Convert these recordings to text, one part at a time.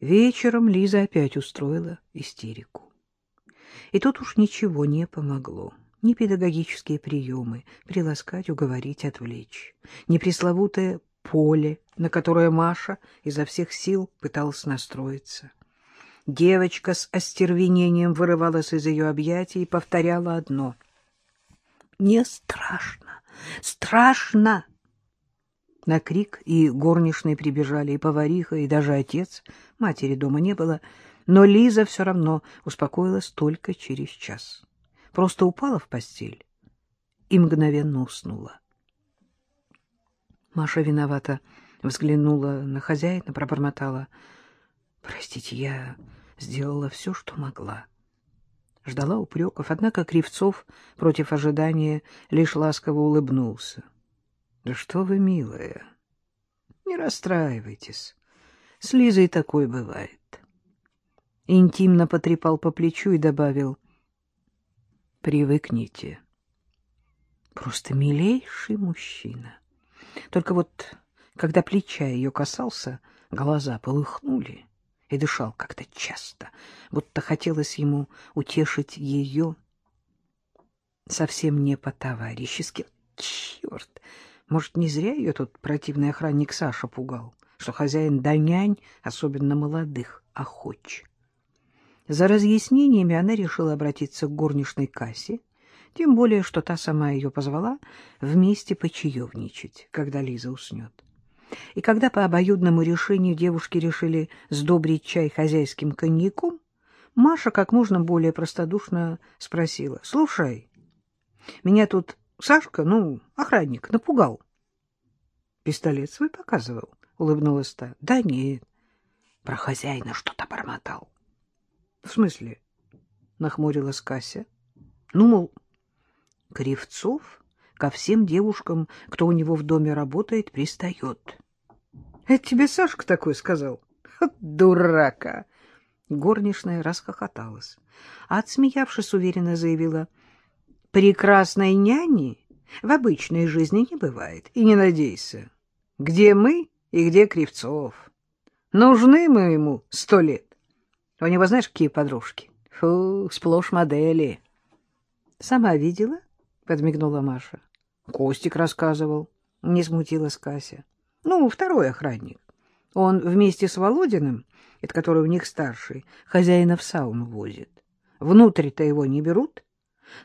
Вечером Лиза опять устроила истерику. И тут уж ничего не помогло. Ни педагогические приемы — приласкать, уговорить, отвлечь, ни пресловутое поле, на которое Маша изо всех сил пыталась настроиться. Девочка с остервенением вырывалась из ее объятий и повторяла одно. «Не страшно! Страшно!» На крик и горничные прибежали, и повариха, и даже отец. Матери дома не было, но Лиза все равно успокоилась только через час. Просто упала в постель и мгновенно уснула. Маша виновата взглянула на хозяина, пробормотала. — Простите, я сделала все, что могла. Ждала упреков, однако Кривцов против ожидания лишь ласково улыбнулся. — Да что вы, милая, не расстраивайтесь. С Лизой такое бывает. Интимно потрепал по плечу и добавил. — Привыкните. Просто милейший мужчина. Только вот, когда плеча ее касался, глаза полыхнули и дышал как-то часто, будто хотелось ему утешить ее совсем не по-товарищески. Черт! Может, не зря ее тот противный охранник Саша пугал, что хозяин да нянь, особенно молодых, охоч. За разъяснениями она решила обратиться к горничной кассе, тем более, что та сама ее позвала вместе почаевничать, когда Лиза уснет. И когда по обоюдному решению девушки решили сдобрить чай хозяйским коньяком, Маша как можно более простодушно спросила. — Слушай, меня тут Сашка, ну, охранник, напугал. — Пистолет свой показывал? — улыбнулась та. — Да нет. Про хозяина что-то бормотал. — В смысле? — нахмурилась Кася. — Ну, мол, Кривцов ко всем девушкам, кто у него в доме работает, пристает. — Это тебе Сашка такой сказал? — Дурака! Горничная расхохоталась, а, отсмеявшись, уверенно заявила — прекрасной няни в обычной жизни не бывает, и не надейся. Где мы и где Кривцов? Нужны мы ему сто лет. У него знаешь, какие подружки? Фу, сплошь модели. Сама видела? Подмигнула Маша. Костик рассказывал. Не смутилась Кася. Ну, второй охранник. Он вместе с Володиным, это который у них старший, хозяина в сауну возит. Внутрь-то его не берут,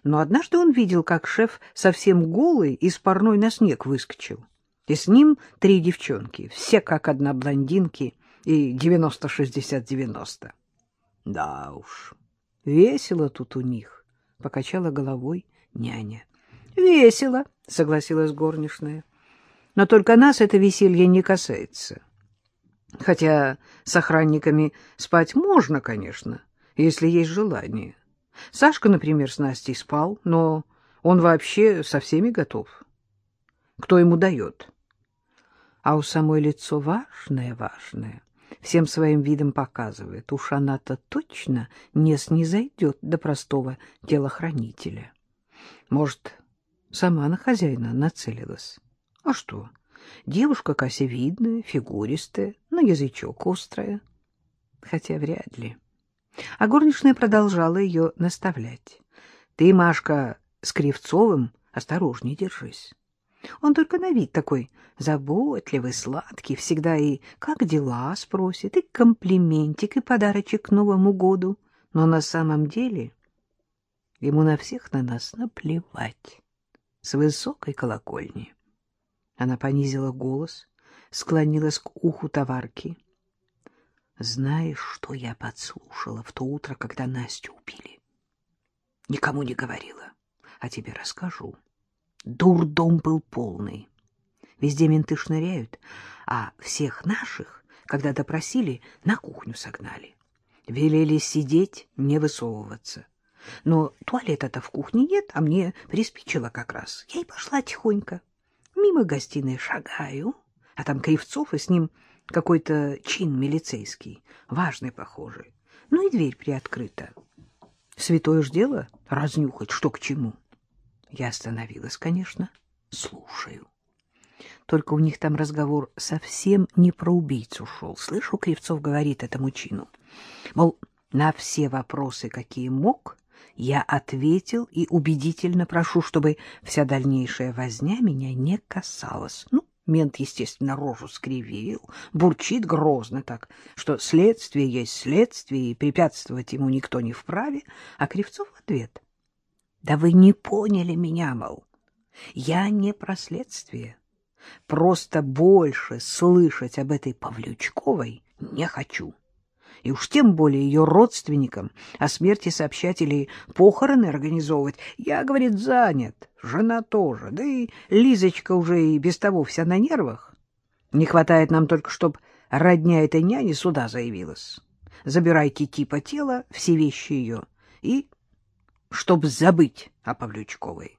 но однажды он видел, как шеф совсем голый из парной на снег выскочил. И с ним три девчонки, все как одна блондинки и девяносто-шестьдесят-девяносто. Да уж, весело тут у них, — покачала головой няня. — Весело, — согласилась горничная. — Но только нас это веселье не касается. Хотя с охранниками спать можно, конечно, если есть желание. — Сашка, например, с Настей спал, но он вообще со всеми готов. Кто ему дает? А у самой лицо важное-важное, всем своим видом показывает. Уж она-то точно не снизойдет до простого телохранителя. Может, сама на хозяина нацелилась. А что? Девушка Кася видная, фигуристая, на язычок острая. Хотя вряд ли. А горничная продолжала ее наставлять. — Ты, Машка, с Кривцовым осторожней держись. Он только на вид такой заботливый, сладкий, всегда и «как дела?» спросит, и комплиментик, и подарочек к Новому году. Но на самом деле ему на всех на нас наплевать. С высокой колокольни. Она понизила голос, склонилась к уху товарки. Знаешь, что я подслушала в то утро, когда Настю убили? Никому не говорила, а тебе расскажу. Дурдом был полный. Везде менты шныряют, а всех наших, когда допросили, на кухню согнали. Велели сидеть, не высовываться. Но туалета-то в кухне нет, а мне приспичило как раз. Я и пошла тихонько. Мимо гостиной шагаю, а там Кривцов и с ним какой-то чин милицейский, важный, похожий. Ну и дверь приоткрыта. Святое ж дело разнюхать, что к чему. Я остановилась, конечно, слушаю. Только у них там разговор совсем не про убийцу шел. Слышу, Кривцов говорит этому чину. Мол, на все вопросы, какие мог, я ответил и убедительно прошу, чтобы вся дальнейшая возня меня не касалась. Ну, мент, естественно, рожу скривил, бурчит грозно так, что следствие есть следствие, и препятствовать ему никто не вправе, а Кривцов в ответ. Да вы не поняли меня, мол. Я не про следствие. Просто больше слышать об этой Павлючковой не хочу. И уж тем более ее родственникам о смерти сообщать или похороны организовывать. Я, говорит, занят, жена тоже, да и Лизочка уже и без того вся на нервах. Не хватает нам только, чтоб родня этой няни сюда заявилась. Забирайте типа тела, все вещи ее, и чтоб забыть о Павлючковой.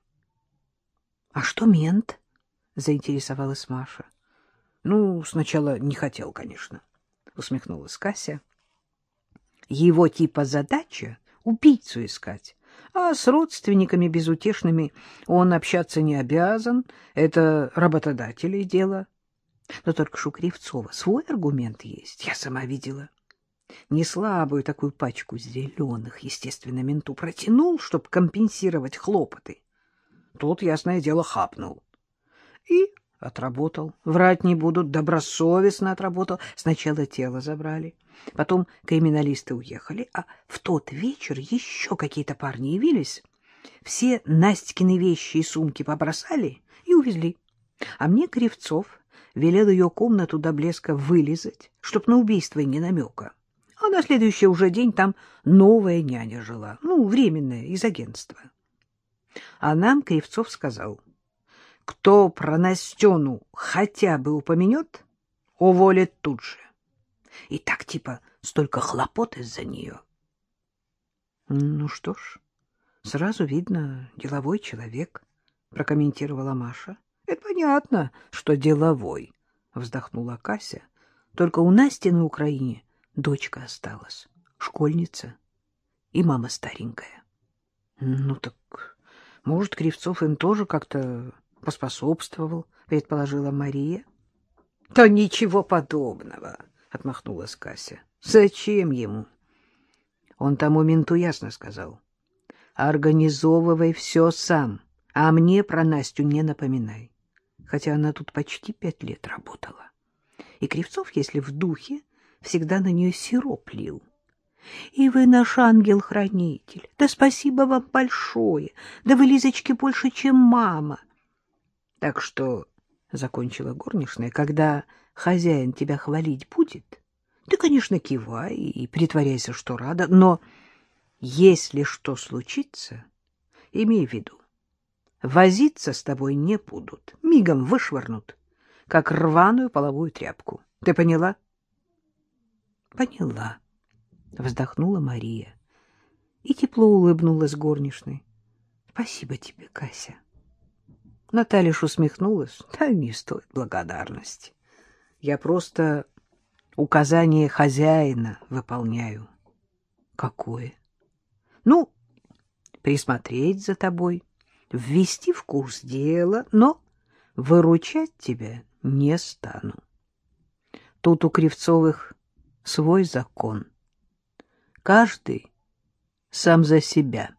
— А что мент? — заинтересовалась Маша. — Ну, сначала не хотел, конечно, — усмехнулась Кася. — Его типа задача — убийцу искать, а с родственниками безутешными он общаться не обязан, это работодателей дело. Но только Кривцова свой аргумент есть, я сама видела. Не слабую такую пачку зеленых, естественно, менту протянул, чтобы компенсировать хлопоты. Тот, ясное дело, хапнул. И отработал. Врать не будут, добросовестно отработал. Сначала тело забрали, потом криминалисты уехали, а в тот вечер еще какие-то парни явились. Все Настькины вещи и сумки побросали и увезли. А мне Кривцов велел ее комнату до блеска вылезать, чтоб на убийство и не намека. А на следующий уже день там новая няня жила, ну, временная, из агентства. А нам Кривцов сказал — кто про Настену хотя бы упомянет, уволит тут же. И так типа столько хлопот из-за нее. Ну что ж, сразу видно, деловой человек, прокомментировала Маша. Это понятно, что деловой, вздохнула Кася. Только у Насти на Украине дочка осталась, школьница и мама старенькая. Ну так, может, Кривцов им тоже как-то поспособствовал, предположила Мария. — То ничего подобного, — отмахнулась Кася. — Зачем ему? Он тому менту ясно сказал. — Организовывай все сам, а мне про Настю не напоминай. Хотя она тут почти пять лет работала. И Кривцов, если в духе, всегда на нее сироп лил. И вы наш ангел-хранитель. Да спасибо вам большое. Да вы, Лизочке, больше, чем мама. Так что, — закончила горничная, — когда хозяин тебя хвалить будет, ты, конечно, кивай и притворяйся, что рада, но если что случится, имей в виду, возиться с тобой не будут, мигом вышвырнут, как рваную половую тряпку. Ты поняла? — Поняла, — вздохнула Мария и тепло улыбнулась горничной. — Спасибо тебе, Кася. — Наталья усмехнулась. Да не стоит благодарности. Я просто указание хозяина выполняю. Какое? Ну, присмотреть за тобой, ввести в курс дела, но выручать тебя не стану. Тут у Кривцовых свой закон. Каждый сам за себя.